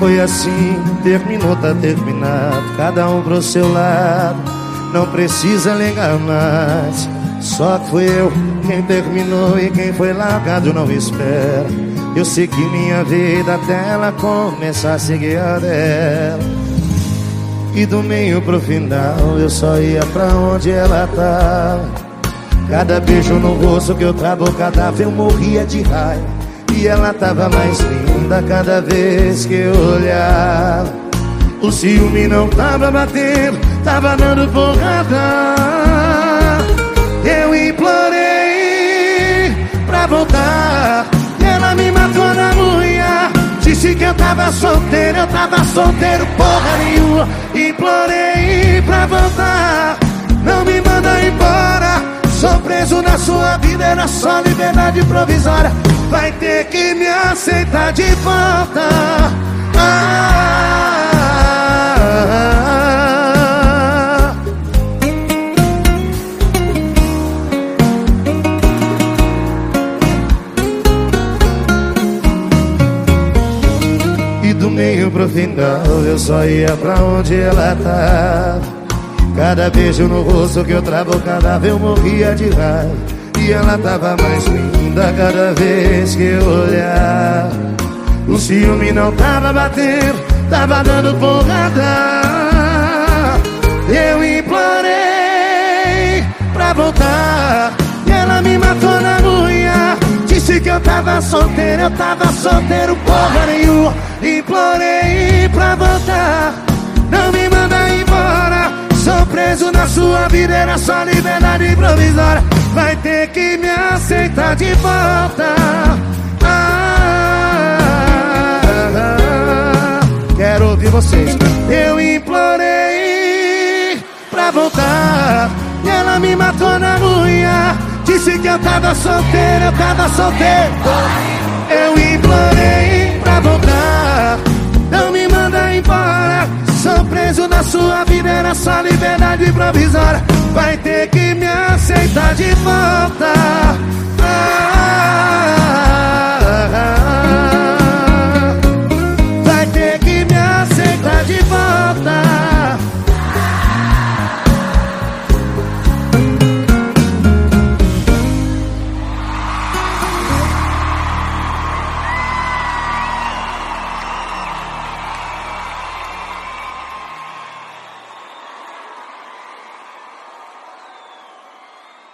foi assim, terminou, tá terminado. Cada um pro seu lado, não precisa ligar mais. Só que fui eu quem terminou e quem foi largado não espera. Eu segui minha vida até ela começar a seguir a dela. E do meio pro final eu só ia pra onde ela tava. Cada beijo no rosto que eu travo, cada vez eu morria de raiva. E ela tava mais linda cada vez que eu olhava. O ciúme não tava batendo, tava dando porrada. Eu implorei pra voltar. E ela me matou na unha Disse que eu tava solteiro, eu tava solteiro porra nenhuma. Implorei pra voltar. Não me manda embora. Sou preso na sua vida, era só liberdade provisória vai ter que me aceitar de volta. Ah, E do meio pro final eu só ia pra onde ela tava. Cada beijo no rosto que eu travo, cada vez eu morria de raiva. E ela tava mais linda cada vez que eu olhar. O ciúme não tava batendo, tava dando porrada. Eu implorei pra voltar E ela me matou na unha. Disse que eu tava solteiro, eu tava solteiro porra nenhuma. Implorei pra voltar Não me Sou preso na sua vida, era só liberdade provisória vai ter que me aceitar de volta. Ah, quero ouvir vocês. Eu implorei pra voltar e ela me matou na unha. Disse que eu tava solteiro, eu tava solteiro. Na sua vida, era só liberdade provisória. Vai ter que me aceitar de volta.